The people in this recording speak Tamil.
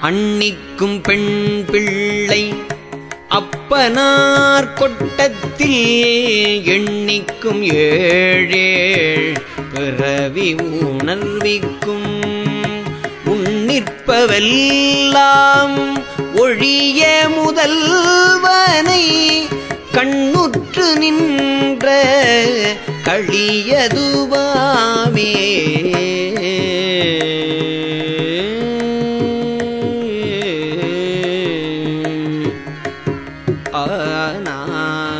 அன்னிக்கும் பெண் பிள்ளை அப்பனார் கொட்டத்தில் எண்ணிக்கும் ஏழேழ் பிறவி உணர்விக்கும் உன்னிற்பவெல்லாம் ஒழிய முதல்வனை கண்ணுற்று நின்ற களியதுவாமே 啊啊